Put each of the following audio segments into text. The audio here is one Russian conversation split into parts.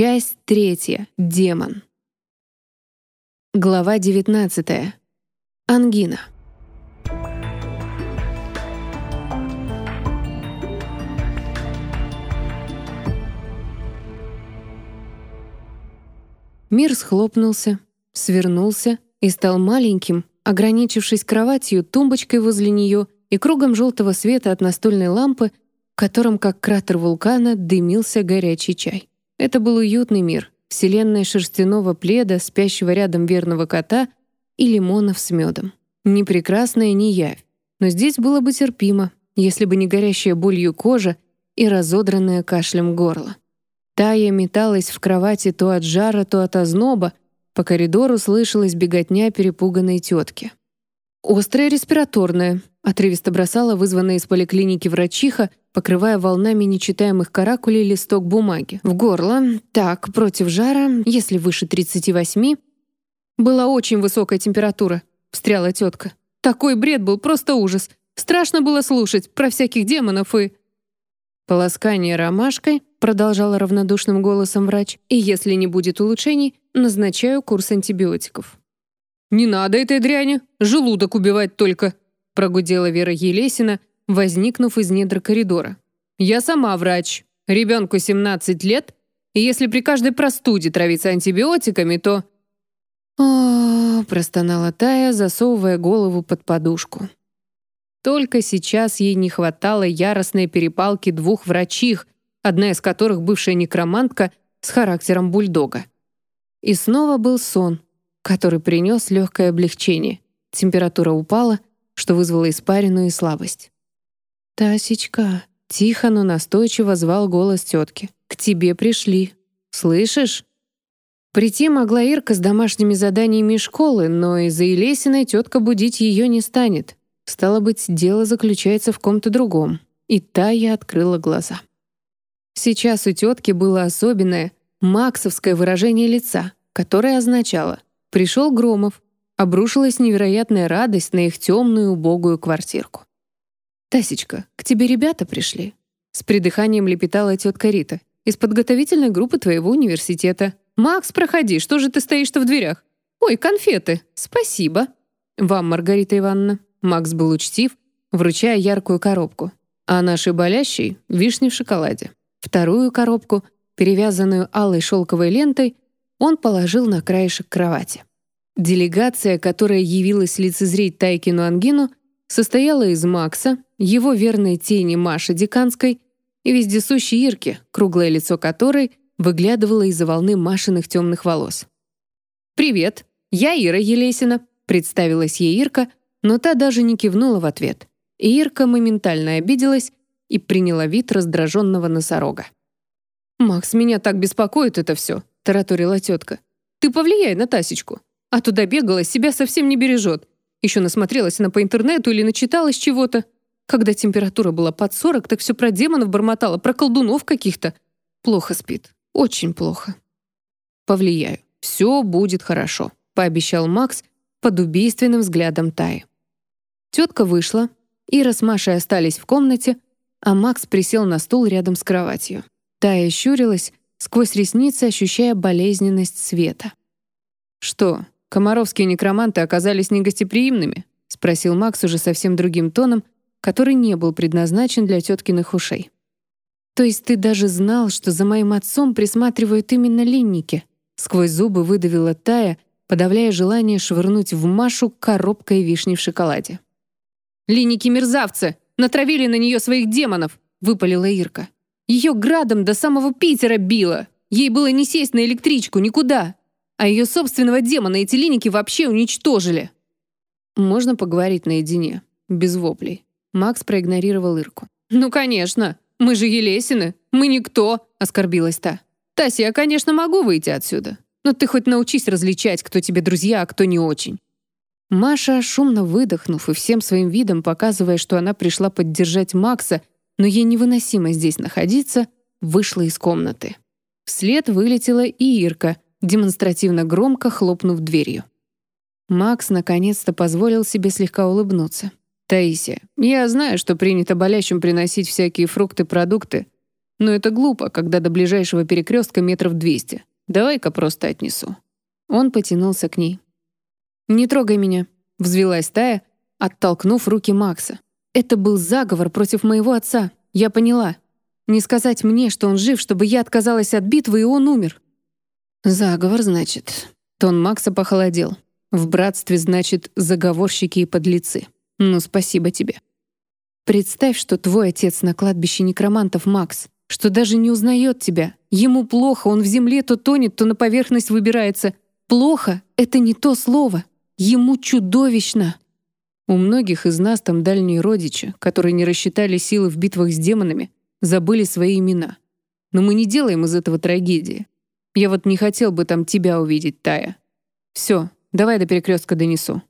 Часть третья. Демон. Глава 19. Ангина. Мир схлопнулся, свернулся и стал маленьким, ограничившись кроватью, тумбочкой возле нее и кругом желтого света от настольной лампы, в котором, как кратер вулкана, дымился горячий чай. Это был уютный мир, вселенная шерстяного пледа, спящего рядом верного кота и лимонов с медом. Ни прекрасная, ни явь. Но здесь было бы терпимо, если бы не горящая болью кожа и разодранное кашлем горло. Тая металась в кровати то от жара, то от озноба, по коридору слышалась беготня перепуганной тетки. «Острая респираторная», — отрывисто бросала вызванная из поликлиники врачиха, покрывая волнами нечитаемых каракулей листок бумаги. В горло. Так, против жара, если выше 38. Была очень высокая температура, встряла тетка. Такой бред был, просто ужас. Страшно было слушать про всяких демонов и... Полоскание ромашкой, продолжала равнодушным голосом врач, и если не будет улучшений, назначаю курс антибиотиков. «Не надо этой дряни, желудок убивать только», прогудела Вера Елесина, возникнув из недр коридора. «Я сама врач. Ребенку 17 лет, и если при каждой простуде травиться антибиотиками, то...» «О, простонала Тая, засовывая голову под подушку. Только сейчас ей не хватало яростной перепалки двух врачих, одна из которых бывшая некромантка с характером бульдога. И снова был сон, который принес легкое облегчение. Температура упала, что вызвало испарину и слабость. «Тасечка», — тихо, но настойчиво звал голос тетки. «К тебе пришли. Слышишь?» Прийти могла Ирка с домашними заданиями школы, но из-за Елесиной тетка будить ее не станет. Стало быть, дело заключается в ком-то другом. И та я открыла глаза. Сейчас у тетки было особенное, максовское выражение лица, которое означало «пришел Громов», обрушилась невероятная радость на их темную убогую квартирку. «Тасечка, к тебе ребята пришли?» С придыханием лепетала тетка Рита. «Из подготовительной группы твоего университета. Макс, проходи, что же ты стоишь-то в дверях? Ой, конфеты, спасибо». «Вам, Маргарита Ивановна». Макс был учтив, вручая яркую коробку. А нашей болящей — вишни в шоколаде. Вторую коробку, перевязанную алой шелковой лентой, он положил на краешек кровати. Делегация, которая явилась лицезреть Тайкину Ангину, состояла из Макса, его верной тени Маши Диканской и вездесущей Ирки, круглое лицо которой выглядывало из-за волны Машиных темных волос. «Привет, я Ира Елесина», — представилась ей Ирка, но та даже не кивнула в ответ. И Ирка моментально обиделась и приняла вид раздраженного носорога. «Макс, меня так беспокоит это все», — тараторила тетка. «Ты повлияй на Тасечку, а туда бегала, себя совсем не бережет. Еще насмотрелась она по интернету или начиталась чего-то. Когда температура была под 40, так все про демонов бормотала, про колдунов каких-то. Плохо спит. Очень плохо. Повлияю. Все будет хорошо, пообещал Макс под убийственным взглядом Таи. Тетка вышла, Ира с Машей остались в комнате, а Макс присел на стул рядом с кроватью. Тая щурилась, сквозь ресницы ощущая болезненность света. «Что, комаровские некроманты оказались негостеприимными?» — спросил Макс уже совсем другим тоном, который не был предназначен для теткиных ушей. «То есть ты даже знал, что за моим отцом присматривают именно линники?» Сквозь зубы выдавила Тая, подавляя желание швырнуть в Машу коробкой вишни в шоколаде. «Линники-мерзавцы! Натравили на нее своих демонов!» — выпалила Ирка. «Ее градом до самого Питера било! Ей было не сесть на электричку никуда! А ее собственного демона эти линники вообще уничтожили!» «Можно поговорить наедине, без воплей». Макс проигнорировал Ирку. «Ну, конечно! Мы же Елесины! Мы никто!» — оскорбилась та. «Тася, я, конечно, могу выйти отсюда, но ты хоть научись различать, кто тебе друзья, а кто не очень. Маша, шумно выдохнув и всем своим видом показывая, что она пришла поддержать Макса, но ей невыносимо здесь находиться, вышла из комнаты. Вслед вылетела и Ирка, демонстративно громко хлопнув дверью. Макс наконец-то позволил себе слегка улыбнуться. «Таисия, я знаю, что принято болящим приносить всякие фрукты-продукты, Но это глупо, когда до ближайшего перекрестка метров двести. Давай-ка просто отнесу». Он потянулся к ней. «Не трогай меня», — взвелась Тая, оттолкнув руки Макса. «Это был заговор против моего отца, я поняла. Не сказать мне, что он жив, чтобы я отказалась от битвы, и он умер». «Заговор, значит». Тон Макса похолодел. «В братстве, значит, заговорщики и подлецы. Ну, спасибо тебе». «Представь, что твой отец на кладбище некромантов, Макс что даже не узнает тебя. Ему плохо, он в земле то тонет, то на поверхность выбирается. Плохо — это не то слово. Ему чудовищно. У многих из нас там дальние родичи, которые не рассчитали силы в битвах с демонами, забыли свои имена. Но мы не делаем из этого трагедии. Я вот не хотел бы там тебя увидеть, Тая. Все, давай до перекрестка донесу.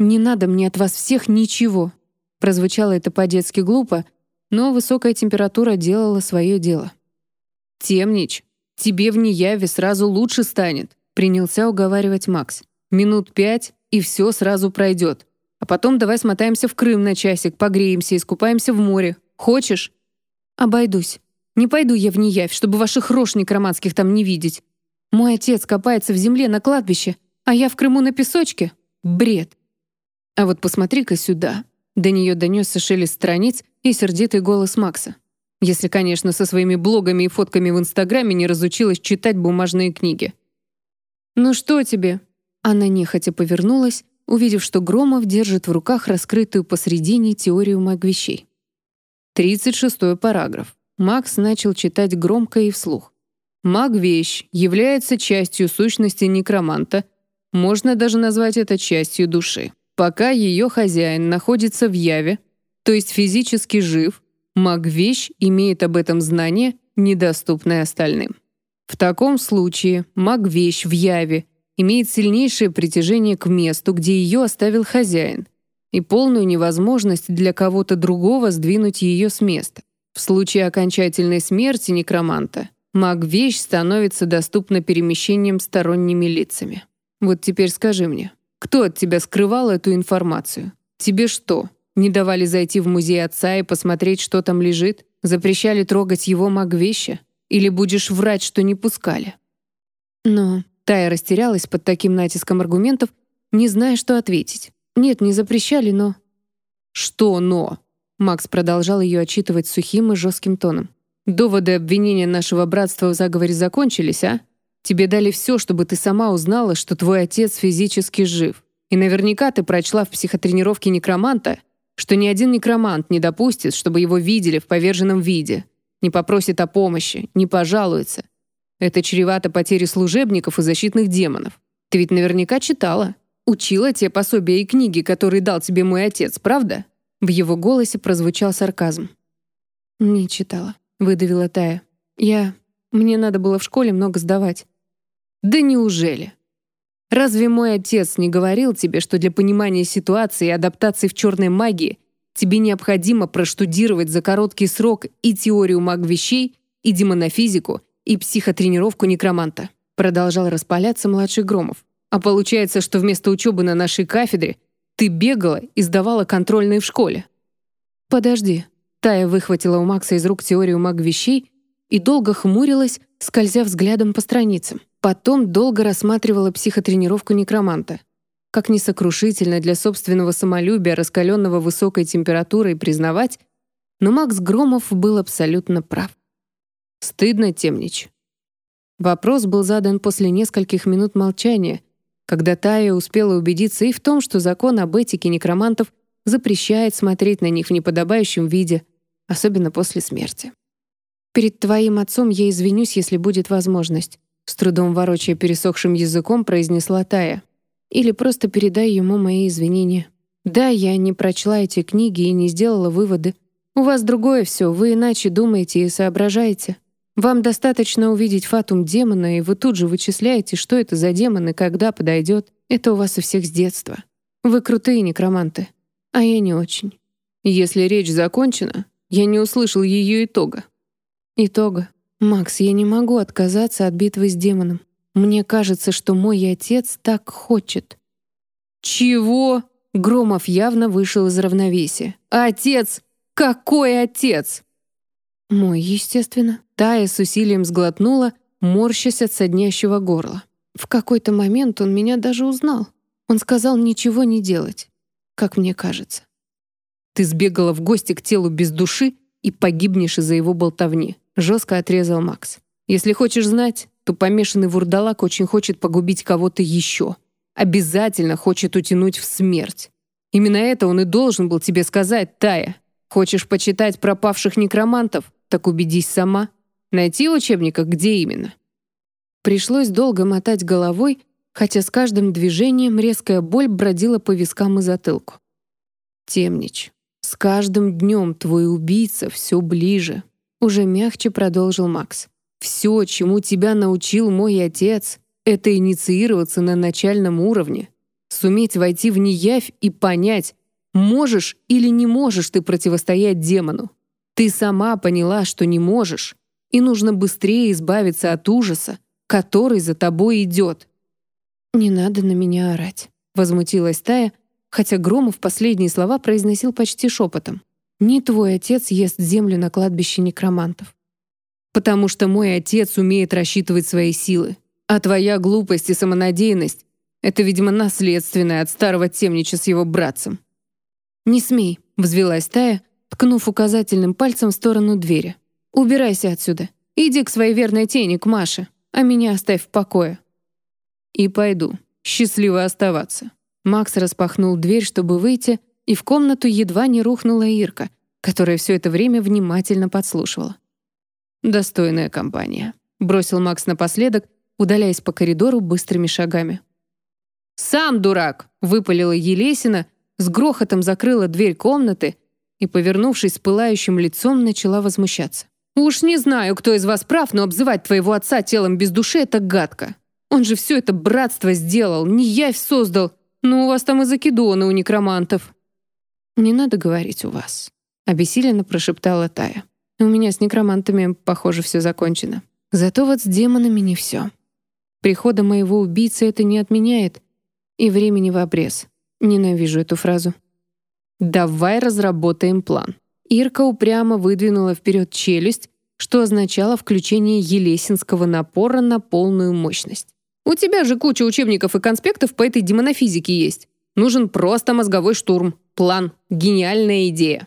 «Не надо мне от вас всех ничего», прозвучало это по-детски глупо, но высокая температура делала свое дело. «Темнич, тебе в неяве сразу лучше станет», принялся уговаривать Макс. «Минут пять, и все сразу пройдет. А потом давай смотаемся в Крым на часик, погреемся, искупаемся в море. Хочешь?» «Обойдусь. Не пойду я в неявь, чтобы ваших рож некроманских там не видеть. Мой отец копается в земле на кладбище, а я в Крыму на песочке. Бред. А вот посмотри-ка сюда». До нее донесся шелест страниц, и сердитый голос Макса. Если, конечно, со своими блогами и фотками в Инстаграме не разучилась читать бумажные книги. «Ну что тебе?» Она нехотя повернулась, увидев, что Громов держит в руках раскрытую посредине теорию маг-вещей. 36 параграф. Макс начал читать громко и вслух. Маг-вещь является частью сущности некроманта, можно даже назвать это частью души. Пока ее хозяин находится в яве, то есть физически жив, маг-вещь имеет об этом знание, недоступное остальным. В таком случае маг-вещь в яве имеет сильнейшее притяжение к месту, где ее оставил хозяин, и полную невозможность для кого-то другого сдвинуть ее с места. В случае окончательной смерти некроманта маг-вещь становится доступна перемещением сторонними лицами. Вот теперь скажи мне, кто от тебя скрывал эту информацию? Тебе что, не давали зайти в музей отца и посмотреть, что там лежит? Запрещали трогать его магвещи? Или будешь врать, что не пускали?» Но Тая растерялась под таким натиском аргументов, не зная, что ответить. «Нет, не запрещали, но...» «Что «но»?» Макс продолжал ее отчитывать сухим и жестким тоном. «Доводы обвинения нашего братства в заговоре закончились, а? Тебе дали все, чтобы ты сама узнала, что твой отец физически жив. И наверняка ты прочла в психотренировке некроманта, что ни один некромант не допустит, чтобы его видели в поверженном виде, не попросит о помощи, не пожалуется. Это чревато потерей служебников и защитных демонов. Ты ведь наверняка читала, учила те пособия и книги, которые дал тебе мой отец, правда?» В его голосе прозвучал сарказм. «Не читала», — выдавила Тая. «Я... Мне надо было в школе много сдавать». «Да неужели?» Разве мой отец не говорил тебе, что для понимания ситуации и адаптации в черной магии тебе необходимо проштудировать за короткий срок и теорию маг-вещей, и демонофизику, и психотренировку некроманта?» Продолжал распаляться младший Громов. «А получается, что вместо учебы на нашей кафедре ты бегала и сдавала контрольные в школе?» «Подожди». Тая выхватила у Макса из рук теорию маг-вещей и долго хмурилась, скользя взглядом по страницам. Потом долго рассматривала психотренировку некроманта. Как несокрушительно для собственного самолюбия, раскаленного высокой температурой, признавать, но Макс Громов был абсолютно прав. «Стыдно, темнич». Вопрос был задан после нескольких минут молчания, когда Тая успела убедиться и в том, что закон об этике некромантов запрещает смотреть на них в неподобающем виде, особенно после смерти. «Перед твоим отцом я извинюсь, если будет возможность. С трудом ворочая пересохшим языком, произнесла Тая. «Или просто передай ему мои извинения. Да, я не прочла эти книги и не сделала выводы. У вас другое все, вы иначе думаете и соображаете. Вам достаточно увидеть фатум демона, и вы тут же вычисляете, что это за демон и когда подойдет. Это у вас у всех с детства. Вы крутые некроманты, а я не очень. Если речь закончена, я не услышал ее итога. Итога. «Макс, я не могу отказаться от битвы с демоном. Мне кажется, что мой отец так хочет». «Чего?» Громов явно вышел из равновесия. «Отец? Какой отец?» Мой, естественно. Тая с усилием сглотнула, морщась от соднящего горла. В какой-то момент он меня даже узнал. Он сказал ничего не делать, как мне кажется. Ты сбегала в гости к телу без души и погибнешь из-за его болтовни», — жестко отрезал Макс. «Если хочешь знать, то помешанный вурдалак очень хочет погубить кого-то еще. Обязательно хочет утянуть в смерть. Именно это он и должен был тебе сказать, Тая. Хочешь почитать пропавших некромантов? Так убедись сама. Найти в учебниках, где именно?» Пришлось долго мотать головой, хотя с каждым движением резкая боль бродила по вискам и затылку. «Темнич, с каждым днем твой убийца все ближе», уже мягче продолжил Макс. «Все, чему тебя научил мой отец, это инициироваться на начальном уровне, суметь войти в неявь и понять, можешь или не можешь ты противостоять демону. Ты сама поняла, что не можешь, и нужно быстрее избавиться от ужаса, который за тобой идет. «Не надо на меня орать», — возмутилась Тая, хотя Громов последние слова произносил почти шепотом. «Не твой отец ест землю на кладбище некромантов». «Потому что мой отец умеет рассчитывать свои силы, а твоя глупость и самонадеянность — это, видимо, наследственное от старого темнича с его братцем». «Не смей», — взвелась Тая, ткнув указательным пальцем в сторону двери. «Убирайся отсюда. Иди к своей верной тени, к Маше, а меня оставь в покое». «И пойду. Счастливо оставаться». Макс распахнул дверь, чтобы выйти, и в комнату едва не рухнула Ирка, которая все это время внимательно подслушивала. «Достойная компания», — бросил Макс напоследок, удаляясь по коридору быстрыми шагами. «Сам дурак!» — выпалила Елесина, с грохотом закрыла дверь комнаты и, повернувшись с пылающим лицом, начала возмущаться. «Уж не знаю, кто из вас прав, но обзывать твоего отца телом без души — это гадко. Он же все это братство сделал, не явь создал. Ну, у вас там и закидоны у некромантов». «Не надо говорить у вас», — обессиленно прошептала Тая. «У меня с некромантами, похоже, все закончено. Зато вот с демонами не все. Прихода моего убийцы это не отменяет. И времени в обрез. Ненавижу эту фразу. «Давай разработаем план». Ирка упрямо выдвинула вперед челюсть, что означало включение елесинского напора на полную мощность. У тебя же куча учебников и конспектов по этой демонофизике есть. Нужен просто мозговой штурм. План. Гениальная идея».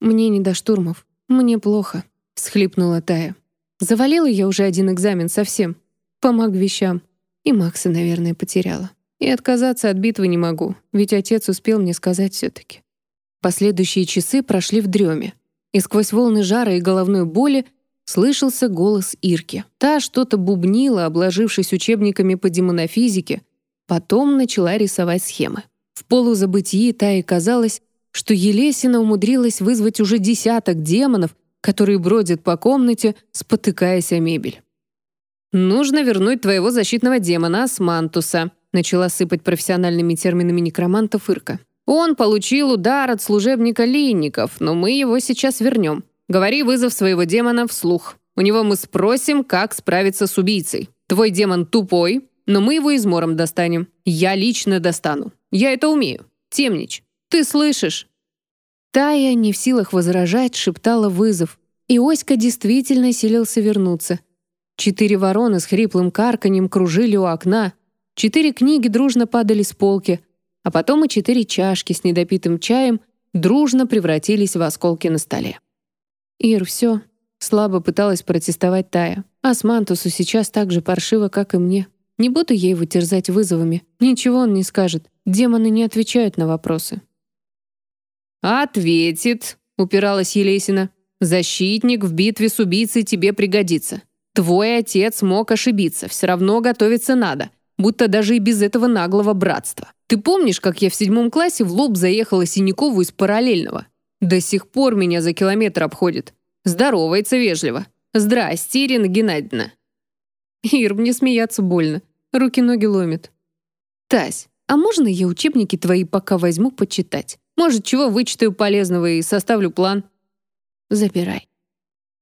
«Мне не до штурмов. Мне плохо», — всхлипнула Тая. «Завалила я уже один экзамен совсем. Помог вещам. И Макса, наверное, потеряла. И отказаться от битвы не могу, ведь отец успел мне сказать все-таки». Последующие часы прошли в дреме, и сквозь волны жара и головной боли слышался голос Ирки. Та что-то бубнила, обложившись учебниками по демонофизике, потом начала рисовать схемы. В полузабытии Тае казалось, что Елесина умудрилась вызвать уже десяток демонов, которые бродят по комнате, спотыкаясь о мебель. «Нужно вернуть твоего защитного демона Асмантуса», начала сыпать профессиональными терминами некромантов Ирка. «Он получил удар от служебника Линников, но мы его сейчас вернем. Говори вызов своего демона вслух. У него мы спросим, как справиться с убийцей. Твой демон тупой, но мы его измором достанем. Я лично достану. Я это умею. Темнич, ты слышишь?» Тая, не в силах возражать, шептала вызов. И Оська действительно силился вернуться. Четыре вороны с хриплым карканьем кружили у окна. Четыре книги дружно падали с полки. А потом и четыре чашки с недопитым чаем дружно превратились в осколки на столе. «Ир, все», — слабо пыталась протестовать Тая. «А с Мантусу сейчас так же паршиво, как и мне. Не буду ей его терзать вызовами. Ничего он не скажет. Демоны не отвечают на вопросы». «Ответит», — упиралась Елесина. «Защитник в битве с убийцей тебе пригодится. Твой отец мог ошибиться, все равно готовиться надо, будто даже и без этого наглого братства. Ты помнишь, как я в седьмом классе в лоб заехала Синякову из параллельного? До сих пор меня за километр обходит. Здоровается вежливо. «Здрасте, Ирина Геннадьевна». Ир, мне смеяться больно. Руки-ноги ломит. Тась, а можно я учебники твои пока возьму почитать? Может, чего вычитаю полезного и составлю план? Забирай.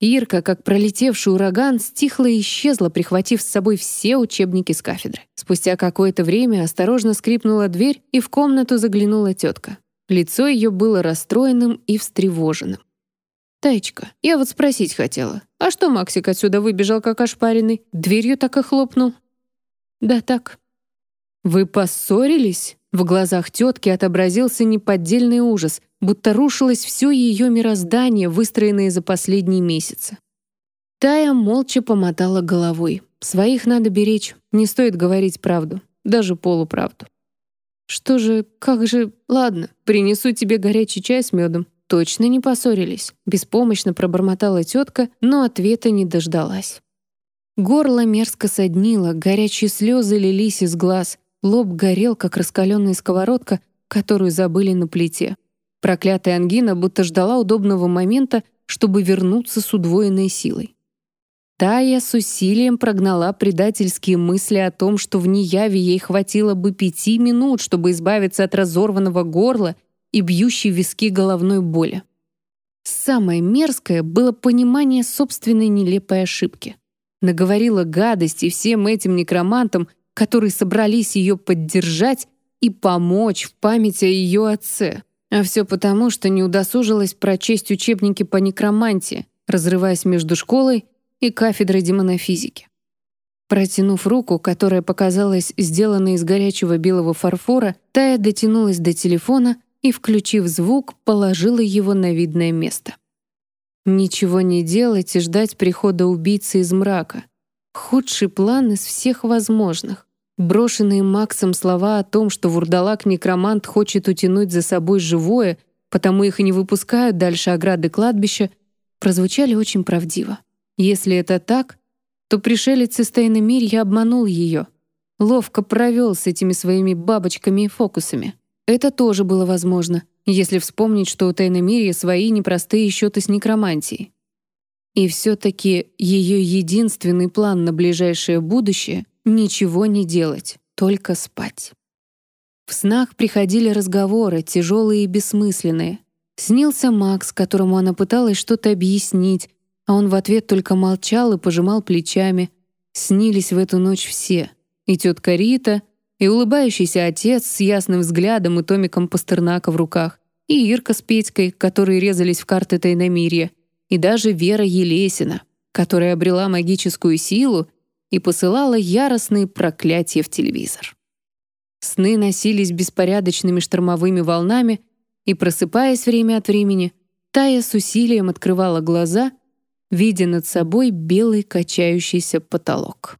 Ирка, как пролетевший ураган, стихла и исчезла, прихватив с собой все учебники с кафедры. Спустя какое-то время осторожно скрипнула дверь, и в комнату заглянула тетка. Лицо ее было расстроенным и встревоженным. «Таечка, я вот спросить хотела, а что Максик отсюда выбежал как ошпаренный? Дверью так и хлопнул?» «Да так». «Вы поссорились?» В глазах тетки отобразился неподдельный ужас, будто рушилось все ее мироздание, выстроенное за последние месяцы. Тая молча помотала головой. Своих надо беречь, не стоит говорить правду, даже полуправду. «Что же, как же... Ладно, принесу тебе горячий чай с медом. Точно не поссорились?» Беспомощно пробормотала тетка, но ответа не дождалась. Горло мерзко соднило, горячие слезы лились из глаз, лоб горел, как раскаленная сковородка, которую забыли на плите. Проклятая ангина будто ждала удобного момента, чтобы вернуться с удвоенной силой. Тая с усилием прогнала предательские мысли о том, что в неяве ей хватило бы пяти минут, чтобы избавиться от разорванного горла и бьющей виски головной боли. Самое мерзкое было понимание собственной нелепой ошибки. Наговорила гадости всем этим некромантам, которые собрались ее поддержать и помочь в памяти о ее отце. А все потому, что не удосужилась прочесть учебники по некромантии, разрываясь между школой и кафедрой демонофизики. Протянув руку, которая показалась сделанной из горячего белого фарфора, Тая дотянулась до телефона и, включив звук, положила его на видное место. Ничего не делать и ждать прихода убийцы из мрака. Худший план из всех возможных. Брошенные Максом слова о том, что вурдалак-некромант хочет утянуть за собой живое, потому их и не выпускают дальше ограды кладбища, прозвучали очень правдиво. Если это так, то пришелец из Тайномирья обманул ее. Ловко провел с этими своими бабочками и фокусами. Это тоже было возможно, если вспомнить, что у Тайномирья свои непростые счеты с некромантией. И все-таки ее единственный план на ближайшее будущее — ничего не делать, только спать. В снах приходили разговоры, тяжелые и бессмысленные. Снился Макс, которому она пыталась что-то объяснить, а он в ответ только молчал и пожимал плечами. Снились в эту ночь все. И тетка Рита, и улыбающийся отец с ясным взглядом и томиком Пастернака в руках, и Ирка с Петькой, которые резались в карты Тайномирья, и даже Вера Елесина, которая обрела магическую силу и посылала яростные проклятия в телевизор. Сны носились беспорядочными штормовыми волнами, и, просыпаясь время от времени, Тая с усилием открывала глаза — видя над собой белый качающийся потолок.